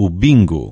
o bingo.